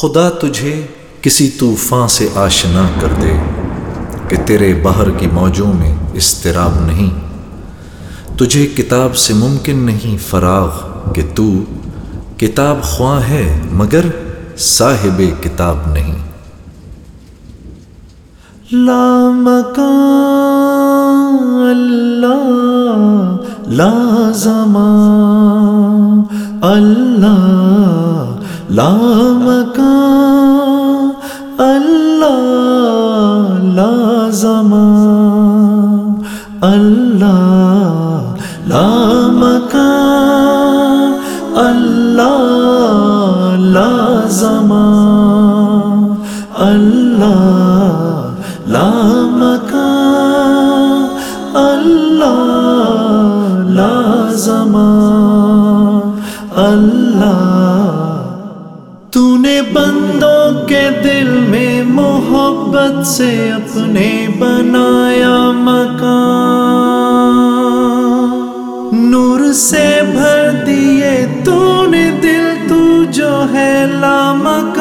خدا تجھے کسی طوفان سے آشنا کر دے کہ تیرے باہر کی موجوں میں استراب نہیں۔ تجھے کتاب سے ممکن نہیں فراغ کہ تو کتاب خواہ ہے مگر صاحب کتاب نہیں۔ لا مکان اللہ، لا زمان اللہ۔ لا مکان، اللہ لا زمان، اللہ لا مکان، اللہ لا زمان، اللہ لا مکان، اللہ لا زمان، اللہ بندوں کے دل میں محبت سے اپنے بنایا مکان۔ نور سے بھر دیے تو نے دل، تو جو ہے لا مکان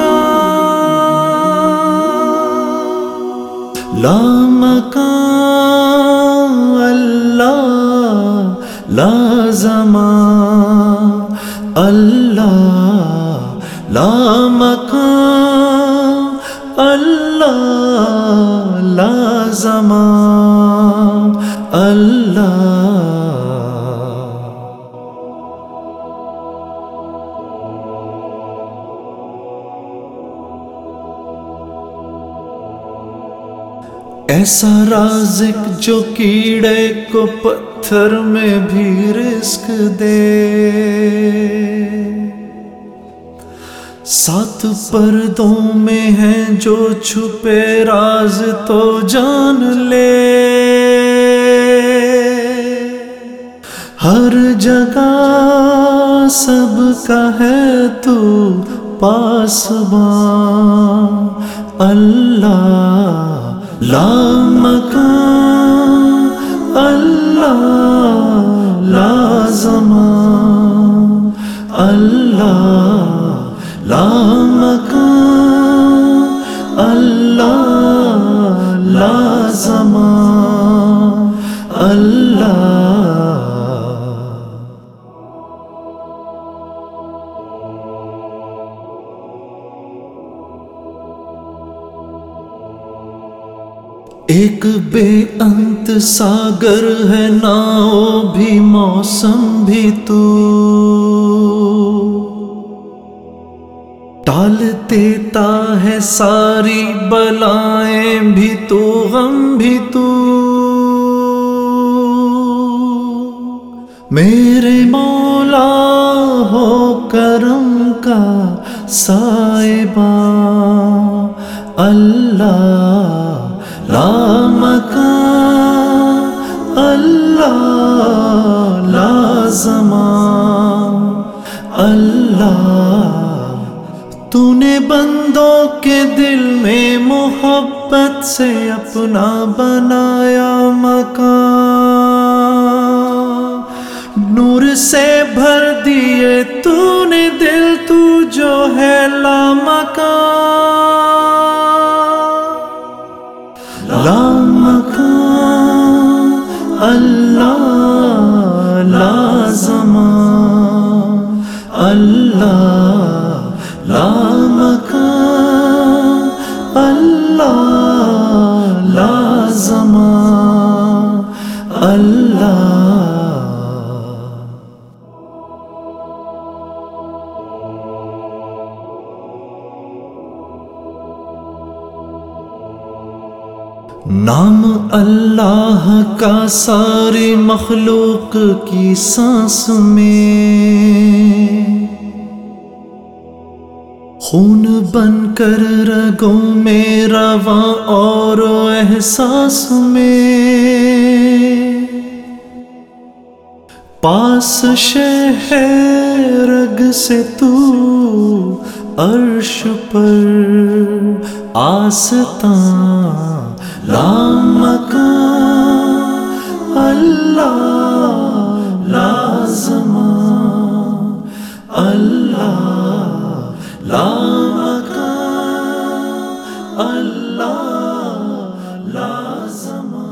لا مکان اللہ لا زمان اللہ لا مکان اللہ لا زمان، اللہ ایسا رازق جو کیڑے کو پتھر میں بھی رزق دے۔ سات پردوں میں ہیں جو چھپے راز تو جان لے۔ ہر جگہ سب کا ہے تو پاسبان اللہ لا مکان، اللہ لا زمان۔ اللہ لا مکان، اللہ لا زمان، اللہ ایک بے انت ساگر ہے ناؤ بھی موسم بھی تو۔ ٹال دیتا ہے ساری بلائیں بھی تو غم بھی تو۔ میرے مولا ہو کرم کا سائبہ اللہ لا مکان، اللہ لا زمان، اللہ بندوں کے دل میں محبت سے اپنا بنایا مکان نور سے بھر دیے تو نے دل، تو جو ہے لا مکان مکان اللہ لا زمان اللہ اللہ نام اللہ کا ساری مخلوق کی سانس میں خون بن کر رگوں میں رواں اور احساس میں پاس رگ سے تو عرش پر آستا لامکان اللہ لازم اللہ لامکان اللہ لازمان